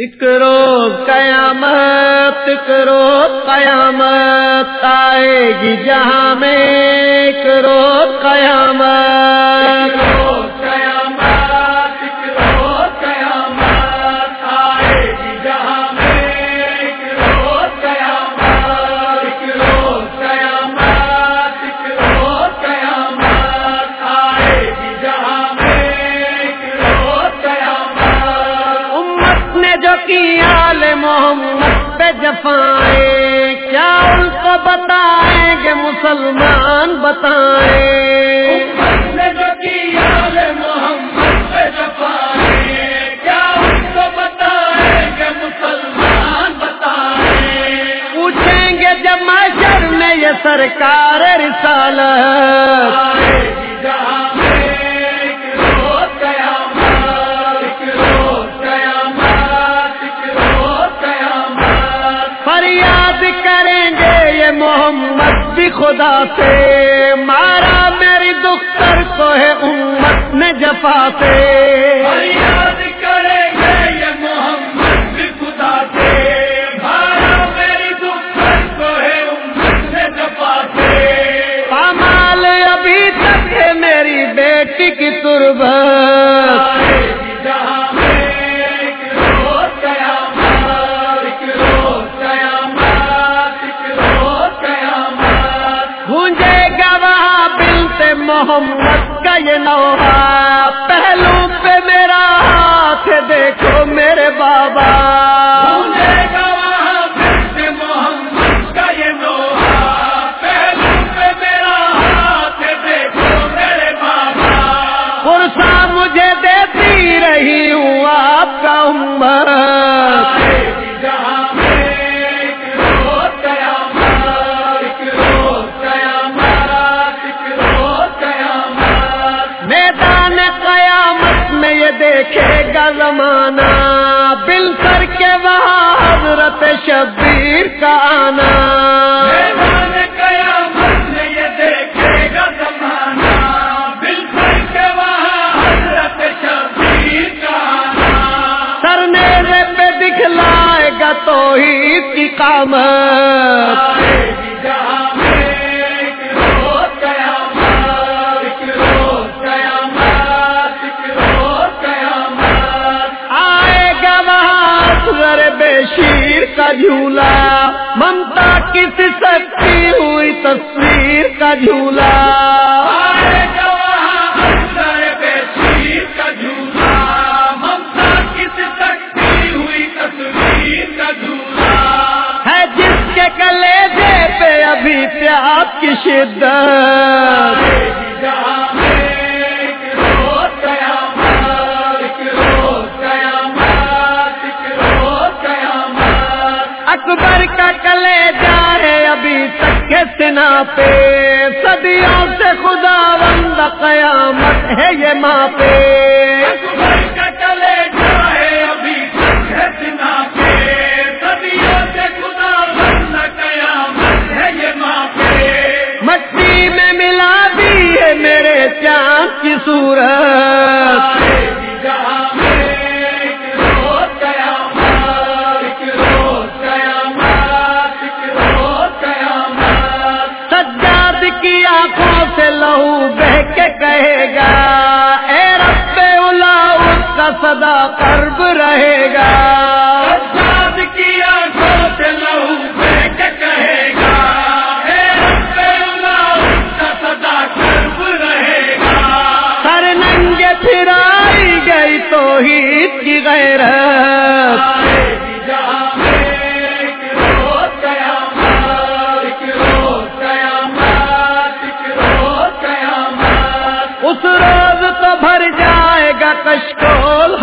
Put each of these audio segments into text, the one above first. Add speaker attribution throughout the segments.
Speaker 1: اکرو قیامت کرو قیامت آئے گی جہاں میں ایک قیامت جو کی آل محمد پہ جفائے کیا ان کو بتائیں گے مسلمان بتائیں؟ پوچھیں گے جب محشر میں یہ سرکار رسالت محمد بھی خدا سے۔ مارا میری دختر کو ہے امت نے جفا سے۔ پامال ابھی تک ہے میری بیٹی کی تربت۔ محمد کا یہ نوحہ پہلو پہ میرا ہاتھ دیکھو میرے بابا۔ پرسا مجھے دیتی رہی ہوں آپ کا عمر میدان یہ دیکھے گا زمانہ بل کر کے وہاں حضرت شبیر کا آنا۔ سرنے پہ دکھلائے گا تو کی قامت۔ شیر کا جھولا ممتا کس سکتی ہوئی تصویر کا جھولا؟ ہے جس کے کلیجے پہ ابھی پیاس کی شدت۔ تک پہ صدیوں سے خدا بند قیامت ہے یہ ماں لہو بہ کے کہے گا اے رب اولا اس کا صدا قرب رہے گا۔ سر ننگے پھرائی گئی تو ہی کی غیرت۔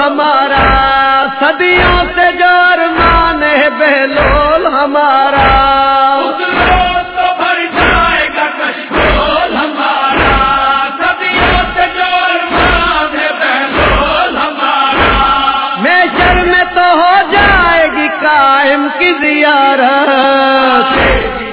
Speaker 1: ہمارا صدیوں سے جو ارمان ہے بہلول ہمارا۔ میشر میں تو ہو جائے گی قائم کی زیارت۔